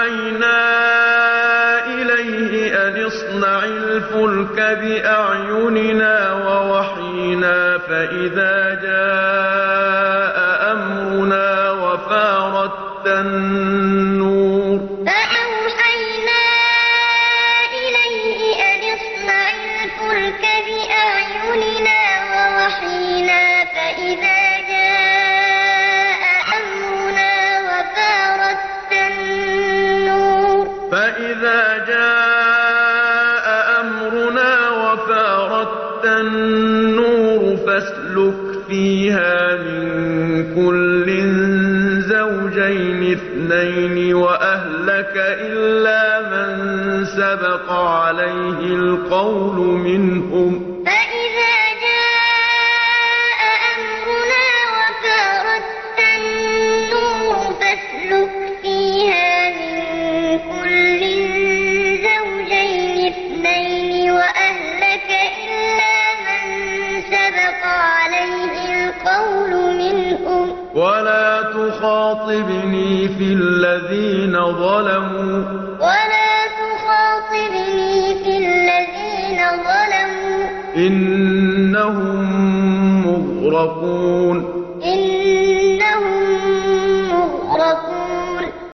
فَأَوْحَيْنَا إِلَيْهِ أَنِ اصْنَعِ الْفُلْكَ بِأَعْيُنِنَا وَوَحْيِنَا فَإِذَا جَاءَ أَمْرُنَا وَفَارَ التَّنُّورُ فَاسْلُكْ فِيهَا مِن كُلٍّ زَوْجَيْنِ اثْنَيْنِ وَأَهْلَكَ إِلَّا مَن سَبَقَ عَلَيْهِ الْقَوْلُ مِنْهُمْ ۖ وَلَا تُخَاطِبْنِي فِي الَّذِينَ ظَلَمُوا ۖ. إِنَّهُم مُّغْرَقُونَ.